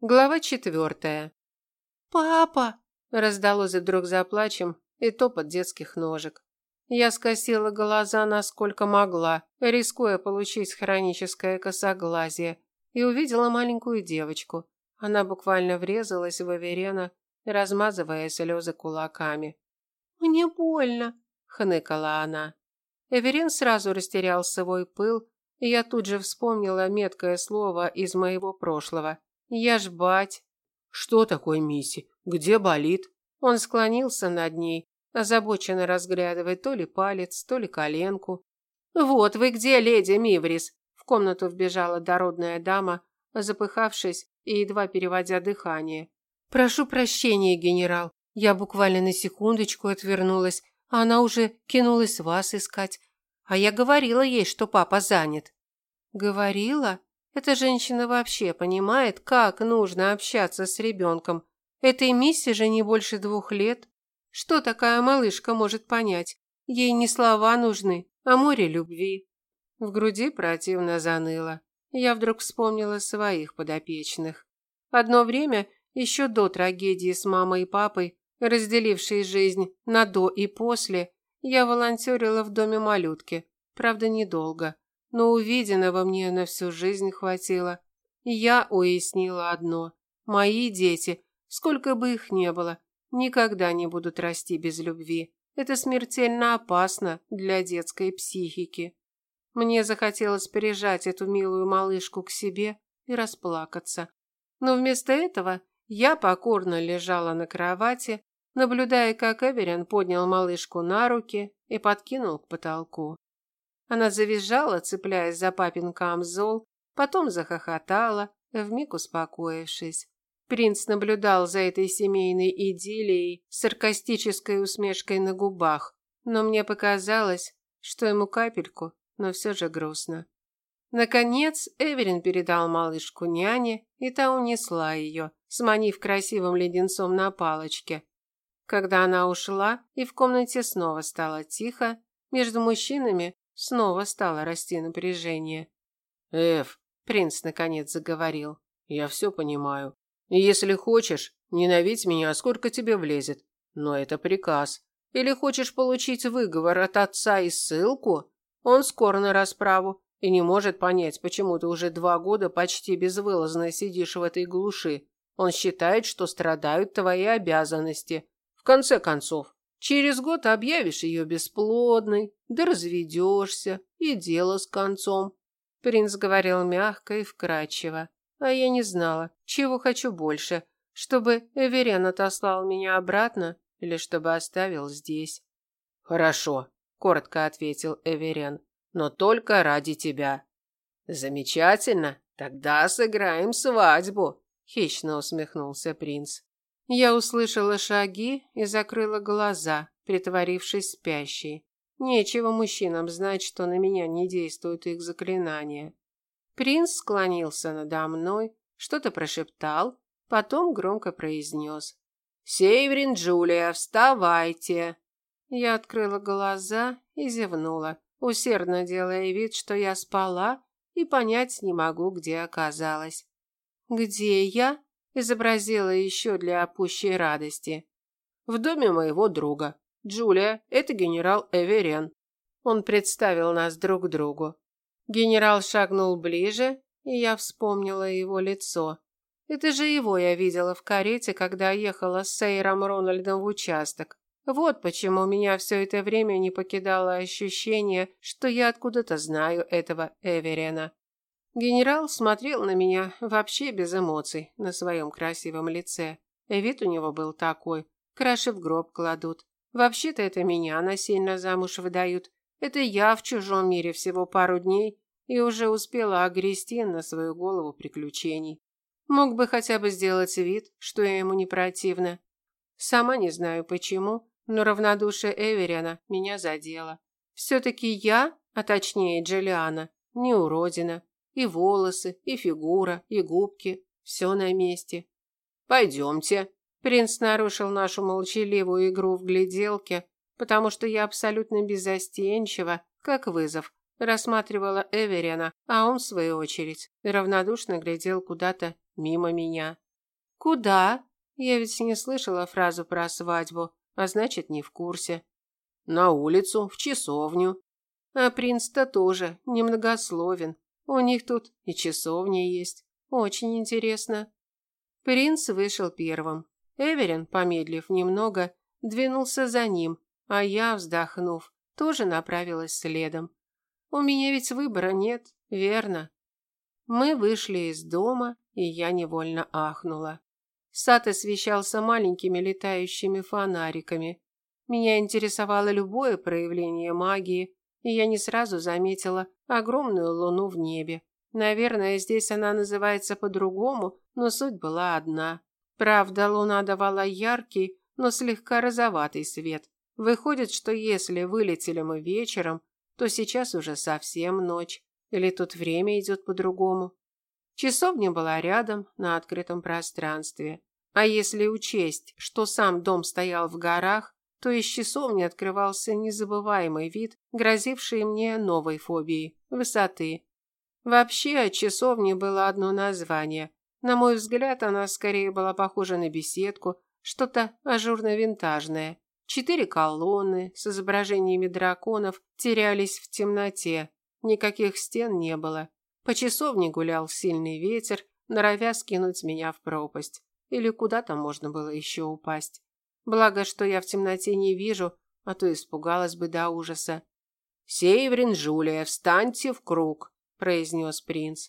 Глава четвертая. «Папа!» – раздалось вдруг заплачем и топот детских ножек. Я скосила глаза насколько могла, рискуя получить хроническое косоглазие, и увидела маленькую девочку. Она буквально врезалась в Аверена, размазывая слезы кулаками. «Мне больно!» – хныкала она. Эверин сразу растерял свой пыл, и я тут же вспомнила меткое слово из моего прошлого – я ж бать. Что такое, Мисси? Где болит? Он склонился над ней, озабоченно разглядывая то ли палец, то ли коленку. Вот вы где, леди Миврис? В комнату вбежала дородная дама, запыхавшись и едва переводя дыхание. Прошу прощения, генерал. Я буквально на секундочку отвернулась, а она уже кинулась вас искать. А я говорила ей, что папа занят. Говорила? Эта женщина вообще понимает, как нужно общаться с ребенком. Этой миссе же не больше двух лет. Что такая малышка может понять? Ей не слова нужны, а море любви. В груди противно заныло. Я вдруг вспомнила своих подопечных. Одно время, еще до трагедии с мамой и папой, разделившей жизнь на до и после, я волонтерила в доме малютки. Правда, недолго но увиденного мне на всю жизнь хватило. Я уяснила одно. Мои дети, сколько бы их ни было, никогда не будут расти без любви. Это смертельно опасно для детской психики. Мне захотелось прижать эту милую малышку к себе и расплакаться. Но вместо этого я покорно лежала на кровати, наблюдая, как Эверин поднял малышку на руки и подкинул к потолку. Она завизжала, цепляясь за папин камзол, потом захохотала, вмиг успокоившись. Принц наблюдал за этой семейной идиллией с саркастической усмешкой на губах, но мне показалось, что ему капельку, но все же грустно. Наконец, Эверин передал малышку няне, и та унесла ее, сманив красивым леденцом на палочке. Когда она ушла, и в комнате снова стало тихо, между мужчинами Снова стало расти напряжение. «Эф», – принц наконец заговорил, – «я все понимаю. Если хочешь, ненавидь меня, сколько тебе влезет. Но это приказ. Или хочешь получить выговор от отца и ссылку? Он скоро на расправу и не может понять, почему ты уже два года почти безвылазно сидишь в этой глуши. Он считает, что страдают твои обязанности. В конце концов, Через год объявишь ее бесплодной, да разведешься, и дело с концом. Принц говорил мягко и вкрадчиво, а я не знала, чего хочу больше, чтобы Эверен отослал меня обратно или чтобы оставил здесь. Хорошо, коротко ответил Эверен, но только ради тебя. Замечательно, тогда сыграем свадьбу, хищно усмехнулся принц. Я услышала шаги и закрыла глаза, притворившись спящей. Нечего мужчинам знать, что на меня не действуют их заклинания. Принц склонился надо мной, что-то прошептал, потом громко произнес. «Северин, Джулия, вставайте!» Я открыла глаза и зевнула, усердно делая вид, что я спала и понять не могу, где оказалась. «Где я?» Изобразила еще для пущей радости. В доме моего друга. Джулия, это генерал Эверен. Он представил нас друг другу. Генерал шагнул ближе, и я вспомнила его лицо. Это же его я видела в карете, когда ехала с Сейром Рональдом в участок. Вот почему меня все это время не покидало ощущение, что я откуда-то знаю этого Эверена. Генерал смотрел на меня вообще без эмоций на своем красивом лице. Вид у него был такой, краши в гроб кладут. Вообще-то это меня насильно замуж выдают. Это я в чужом мире всего пару дней и уже успела огрести на свою голову приключений. Мог бы хотя бы сделать вид, что я ему не противна. Сама не знаю почему, но равнодушие Эверина меня задело. Все-таки я, а точнее Джулиана, не уродина. И волосы, и фигура, и губки. Все на месте. Пойдемте. Принц нарушил нашу молчаливую игру в гляделке, потому что я абсолютно беззастенчиво, как вызов, рассматривала Эверина, а он, в свою очередь, равнодушно глядел куда-то мимо меня. Куда? Я ведь не слышала фразу про свадьбу, а значит, не в курсе. На улицу, в часовню. А принц-то тоже немногословен. У них тут и часовня есть. Очень интересно. Принц вышел первым. Эверин, помедлив немного, двинулся за ним, а я, вздохнув, тоже направилась следом. У меня ведь выбора нет, верно? Мы вышли из дома, и я невольно ахнула. Сад освещался маленькими летающими фонариками. Меня интересовало любое проявление магии, и я не сразу заметила огромную луну в небе. Наверное, здесь она называется по-другому, но суть была одна. Правда, луна давала яркий, но слегка розоватый свет. Выходит, что если вылетели мы вечером, то сейчас уже совсем ночь. Или тут время идет по-другому. Часовня была рядом, на открытом пространстве. А если учесть, что сам дом стоял в горах, то из часовни открывался незабываемый вид, грозивший мне новой фобией – высоты. Вообще, от часовни было одно название. На мой взгляд, она скорее была похожа на беседку, что-то ажурно-винтажное. Четыре колонны с изображениями драконов терялись в темноте. Никаких стен не было. По часовне гулял сильный ветер, норовя скинуть меня в пропасть. Или куда там можно было еще упасть. Благо, что я в темноте не вижу, а то испугалась бы до ужаса. «Северин, Жулия, встаньте в круг», – произнес принц.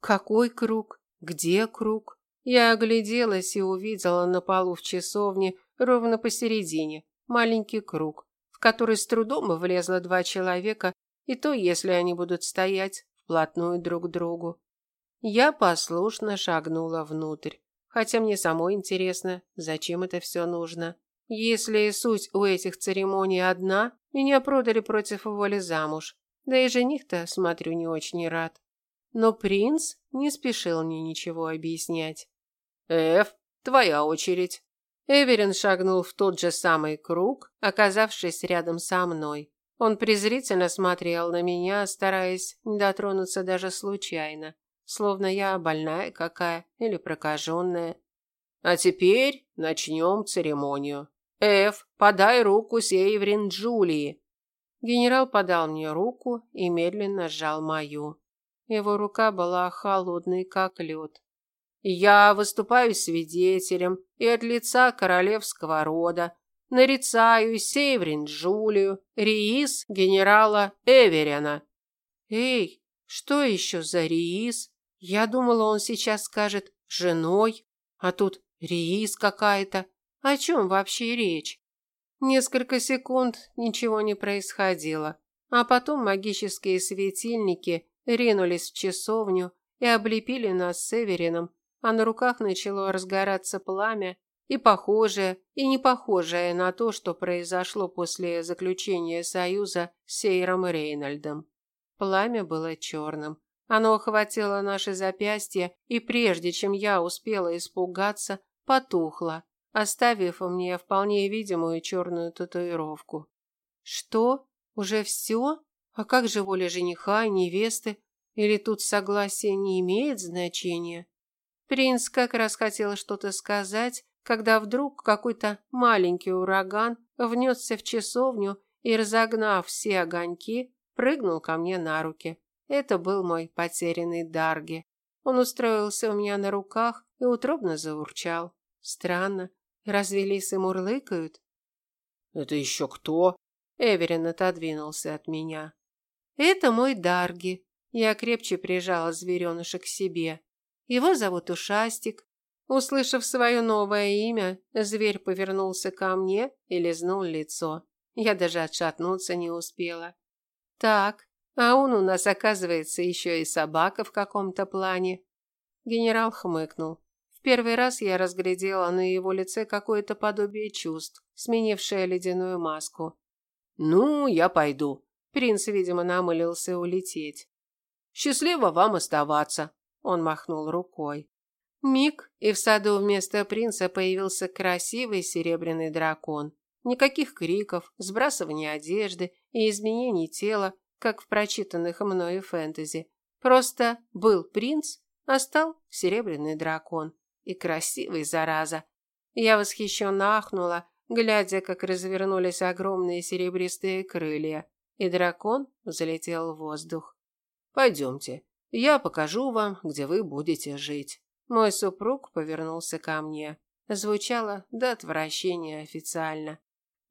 «Какой круг? Где круг?» Я огляделась и увидела на полу в часовне ровно посередине маленький круг, в который с трудом влезло два человека, и то, если они будут стоять вплотную друг к другу. Я послушно шагнула внутрь, хотя мне самой интересно, зачем это все нужно. Если суть у этих церемоний одна, меня продали против воли замуж, да и жених-то, смотрю, не очень рад. Но принц не спешил мне ничего объяснять. «Эф, твоя очередь». Эверин шагнул в тот же самый круг, оказавшись рядом со мной. Он презрительно смотрел на меня, стараясь не дотронуться даже случайно, словно я больная какая или прокаженная. А теперь начнем церемонию. Эф, подай руку Сееврин Джулии. Генерал подал мне руку и медленно сжал мою. Его рука была холодной, как лед. Я выступаю свидетелем и от лица королевского рода нарицаю Северин Джулию, Риис генерала Эверина. Эй, что еще за Риис? Я думала, он сейчас скажет «женой», а тут Риис какая-то. О чем вообще речь? Несколько секунд ничего не происходило, а потом магические светильники ринулись в часовню и облепили нас с Эверином, а на руках начало разгораться пламя, и похожее, и не похожее на то, что произошло после заключения союза с Сейром Рейнольдом. Пламя было черным. Оно охватило наши запястья, и прежде чем я успела испугаться, потухло, оставив мне вполне видимую черную татуировку. Что? Уже все? А как же воля жениха и невесты? Или тут согласие не имеет значения? Принц как раз хотел что-то сказать, когда вдруг какой-то маленький ураган внесся в часовню и, разогнав все огоньки, прыгнул ко мне на руки. Это был мой потерянный Дарги. Он устроился у меня на руках и утробно заурчал. Странно, разве лисы мурлыкают? «Это еще кто?» Эверин отодвинулся от меня. «Это мой Дарги». Я крепче прижала звереныша к себе. Его зовут Ушастик. Услышав свое новое имя, зверь повернулся ко мне и лизнул лицо. Я даже отшатнуться не успела. Так, а он у нас, оказывается, еще и собака в каком-то плане. Генерал хмыкнул. В первый раз я разглядела на его лице какое-то подобие чувств, сменившее ледяную маску. «Ну, я пойду». Принц, видимо, намылился улететь. «Счастливо вам оставаться», он махнул рукой. Миг, и в саду вместо принца появился красивый серебряный дракон. Никаких криков, сбрасывания одежды и изменений тела, как в прочитанных мною фэнтези. Просто был принц, а стал серебряный дракон. И красивый, зараза. Я восхищенно ахнула, глядя, как развернулись огромные серебристые крылья, и дракон взлетел в воздух. «Пойдемте, я покажу вам, где вы будете жить». Мой супруг повернулся ко мне. Звучало до отвращения официально.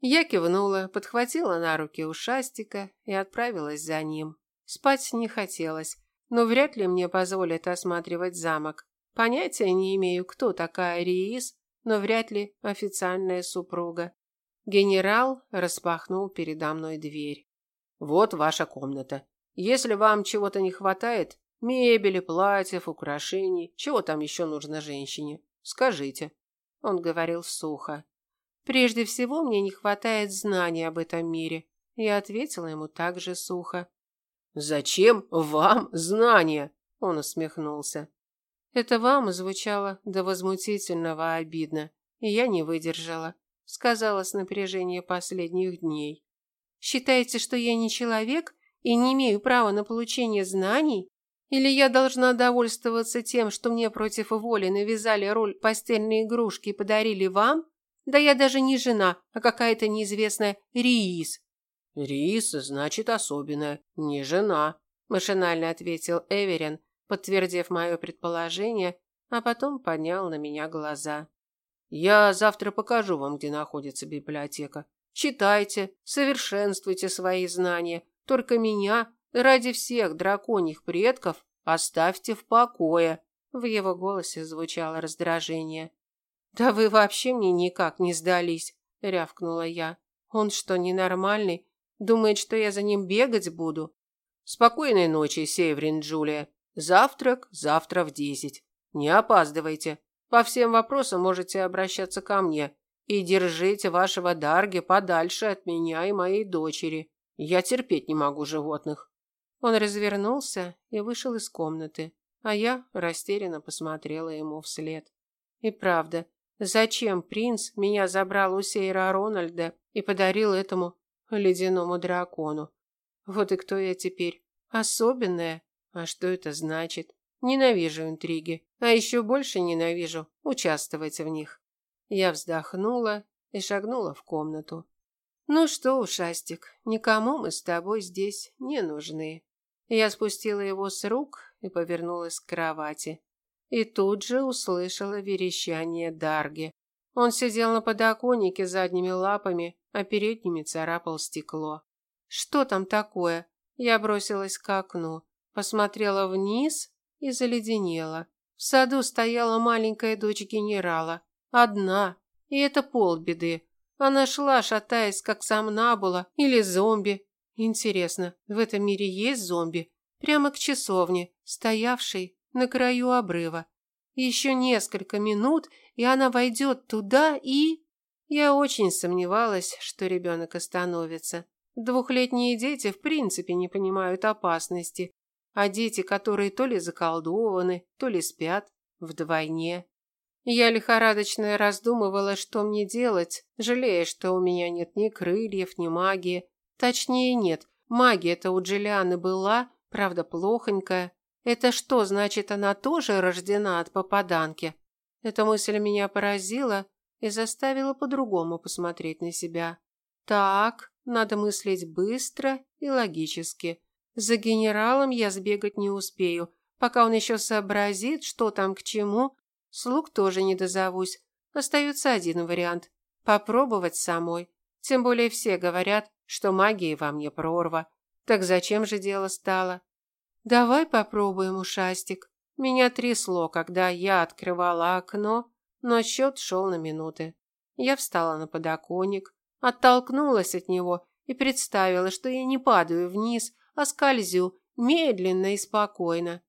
Я кивнула, подхватила на руки ушастика и отправилась за ним. Спать не хотелось, но вряд ли мне позволят осматривать замок. Понятия не имею, кто такая Риис, но вряд ли официальная супруга. Генерал распахнул передо мной дверь. Вот ваша комната. Если вам чего-то не хватает, мебели, платьев, украшений, чего там еще нужно женщине, скажите. Он говорил сухо. Прежде всего, мне не хватает знаний об этом мире. Я ответила ему также сухо. Зачем вам знания? Он усмехнулся. Это вам звучало до возмутительного обидно, и я не выдержала. Сказала с напряжения последних дней. Считаете, что я не человек и не имею права на получение знаний? Или я должна довольствоваться тем, что мне против воли навязали роль постельной игрушки и подарили вам? Да я даже не жена, а какая-то неизвестная Риис. Риис значит особенная, не жена, машинально ответил Эверин, подтвердив мое предположение, а потом поднял на меня глаза. Я завтра покажу вам, где находится библиотека. Читайте, совершенствуйте свои знания. Только меня, ради всех драконьих предков, оставьте в покое. В его голосе звучало раздражение. Да вы вообще мне никак не сдались, рявкнула я. Он что, ненормальный? Думает, что я за ним бегать буду? Спокойной ночи, Северин Джулия. Завтрак завтра в десять. Не опаздывайте. По всем вопросам можете обращаться ко мне. И держите вашего Дарги подальше от меня и моей дочери. Я терпеть не могу животных. Он развернулся и вышел из комнаты, а я растерянно посмотрела ему вслед. И правда, зачем принц меня забрал у Сейра Рональда и подарил этому ледяному дракону? Вот и кто я теперь? Особенная? А что это значит? Ненавижу интриги, а еще больше ненавижу участвовать в них. Я вздохнула и шагнула в комнату. Ну что, ушастик, никому мы с тобой здесь не нужны. Я спустила его с рук и повернулась к кровати. И тут же услышала верещание Дарги. Он сидел на подоконнике задними лапами, а передними царапал стекло. Что там такое? Я бросилась к окну, посмотрела вниз и заледенела. В саду стояла маленькая дочь генерала. Одна. И это полбеды. Она шла, шатаясь, как сомнабула или зомби. Интересно, в этом мире есть зомби? Прямо к часовне, стоявшей на краю обрыва. Еще несколько минут, и она войдет туда и... Я очень сомневалась, что ребенок остановится. Двухлетние дети в принципе не понимают опасности, а дети, которые то ли заколдованы, то ли спят, вдвойне. Я лихорадочно раздумывала, что мне делать, жалея, что у меня нет ни крыльев, ни магии. Точнее, нет, магия-то у Джиллианы была, правда, плохонькая. Это что, значит, она тоже рождена от попаданки? Эта мысль меня поразила и заставила по-другому посмотреть на себя. Так, надо мыслить быстро и логически. За генералом я сбегать не успею, пока он еще сообразит, что там к чему. Слуг тоже не дозовусь. Остается один вариант – попробовать самой. Тем более все говорят, что магии во мне прорва. Так зачем же дело стало? Давай попробуем, ушастик. Меня трясло, когда я открывала окно, но счет шел на минуты. Я встала на подоконник, оттолкнулась от него и представила, что я не падаю вниз, а скользю медленно и спокойно.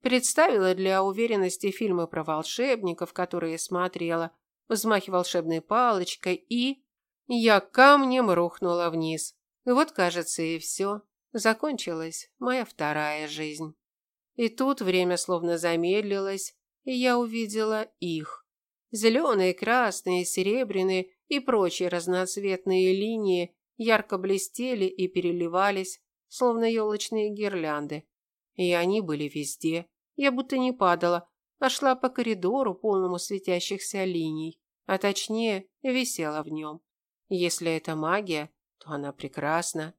Представила для уверенности фильмы про волшебников, которые смотрела, взмахи волшебной палочкой и... Я камнем рухнула вниз. Вот, кажется, и все. Закончилась моя вторая жизнь. И тут время словно замедлилось, и я увидела их. Зеленые, красные, серебряные и прочие разноцветные линии ярко блестели и переливались, словно елочные гирлянды. И они были везде. Я будто не падала, а шла по коридору, полному светящихся линий, а точнее, висела в нем. Если это магия, то она прекрасна.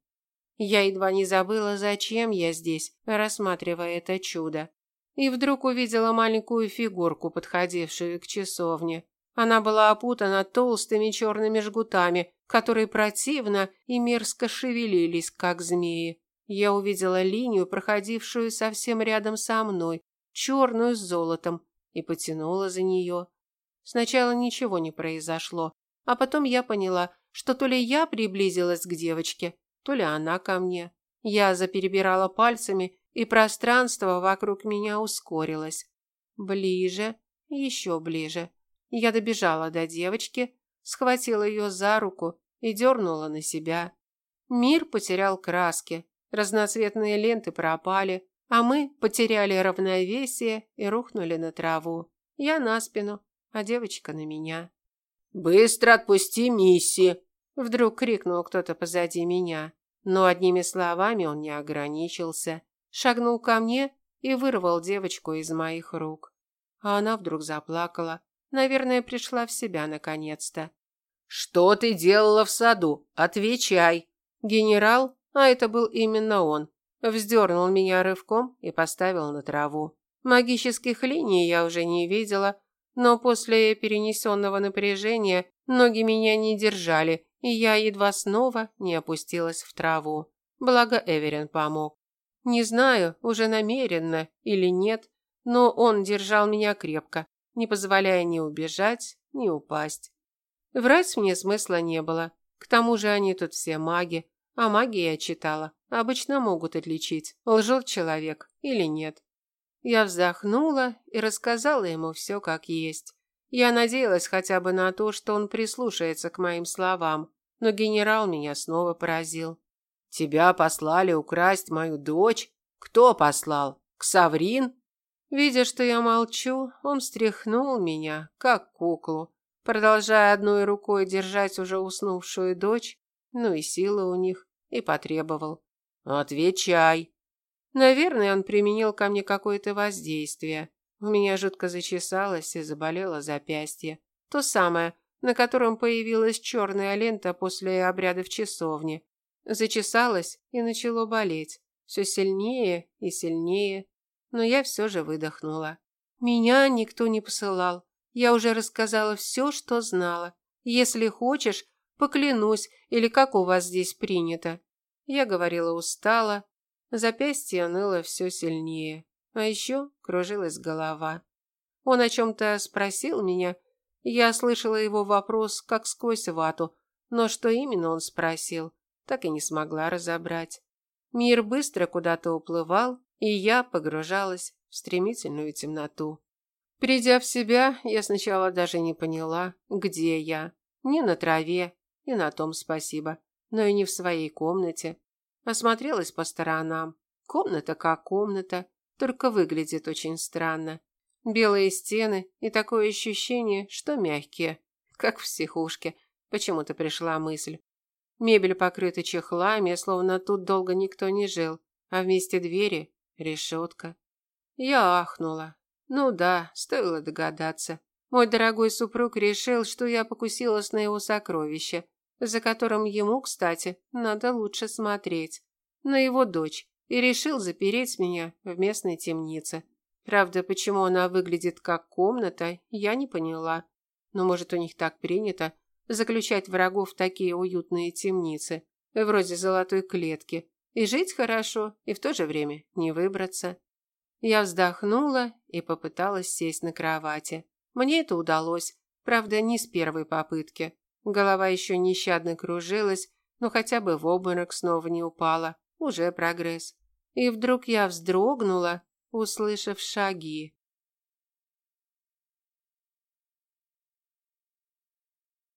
Я едва не забыла, зачем я здесь, рассматривая это чудо. И вдруг увидела маленькую фигурку, подходившую к часовне. Она была опутана толстыми черными жгутами, которые противно и мерзко шевелились, как змеи. Я увидела линию, проходившую совсем рядом со мной, черную с золотом, и потянула за нее. Сначала ничего не произошло, а потом я поняла, что то ли я приблизилась к девочке, то ли она ко мне. Я заперебирала пальцами, и пространство вокруг меня ускорилось. Ближе, еще ближе. Я добежала до девочки, схватила ее за руку и дернула на себя. Мир потерял краски, разноцветные ленты пропали, а мы потеряли равновесие и рухнули на траву. Я на спину, а девочка на меня. «Быстро отпусти Мисси!» Вдруг крикнул кто-то позади меня. Но одними словами он не ограничился. Шагнул ко мне и вырвал девочку из моих рук. А она вдруг заплакала. Наверное, пришла в себя наконец-то. «Что ты делала в саду? Отвечай!» Генерал, а это был именно он, вздернул меня рывком и поставил на траву. Магических линий я уже не видела, но после перенесенного напряжения ноги меня не держали, и я едва снова не опустилась в траву. Благо Эверин помог. Не знаю, уже намеренно или нет, но он держал меня крепко, не позволяя ни убежать, ни упасть. Врать мне смысла не было. К тому же они тут все маги, а маги я читала. Обычно могут отличить, лжет человек или нет. Я вздохнула и рассказала ему все как есть. Я надеялась хотя бы на то, что он прислушается к моим словам, но генерал меня снова поразил. «Тебя послали украсть мою дочь? Кто послал? Ксаврин?» Видя, что я молчу, он встряхнул меня, как куклу, продолжая одной рукой держать уже уснувшую дочь, ну и силы у них, и потребовал. «Отвечай!» Наверное, он применил ко мне какое-то воздействие. У меня жутко зачесалось и заболело запястье. То самое, на котором появилась черная лента после обряда в часовне. Зачесалось и начало болеть. Все сильнее и сильнее. Но я все же выдохнула. Меня никто не посылал. Я уже рассказала все, что знала. Если хочешь, поклянусь, или как у вас здесь принято. Я говорила устало, запястье ныло все сильнее, а еще кружилась голова. Он о чем-то спросил меня, я слышала его вопрос как сквозь вату, но что именно он спросил, так и не смогла разобрать. Мир быстро куда-то уплывал, и я погружалась в стремительную темноту. Придя в себя, я сначала даже не поняла, где я. Не на траве, и на том спасибо, но и не в своей комнате. Осмотрелась по сторонам. Комната как комната, только выглядит очень странно. Белые стены и такое ощущение, что мягкие, как в психушке. Почему-то пришла мысль. Мебель покрыта чехлами, словно тут долго никто не жил, а вместе двери решетка. Я ахнула. Ну да, стоило догадаться. Мой дорогой супруг решил, что я покусилась на его сокровище, за которым ему, кстати, надо лучше смотреть, на его дочь, и решил запереть меня в местной темнице. Правда, почему она выглядит как комната, я не поняла. Но, может, у них так принято заключать врагов в такие уютные темницы, вроде золотой клетки, и жить хорошо, и в то же время не выбраться. Я вздохнула и попыталась сесть на кровати. Мне это удалось, правда, не с первой попытки. Голова еще нещадно кружилась, но хотя бы в обморок снова не упала. Уже прогресс. И вдруг я вздрогнула, услышав шаги.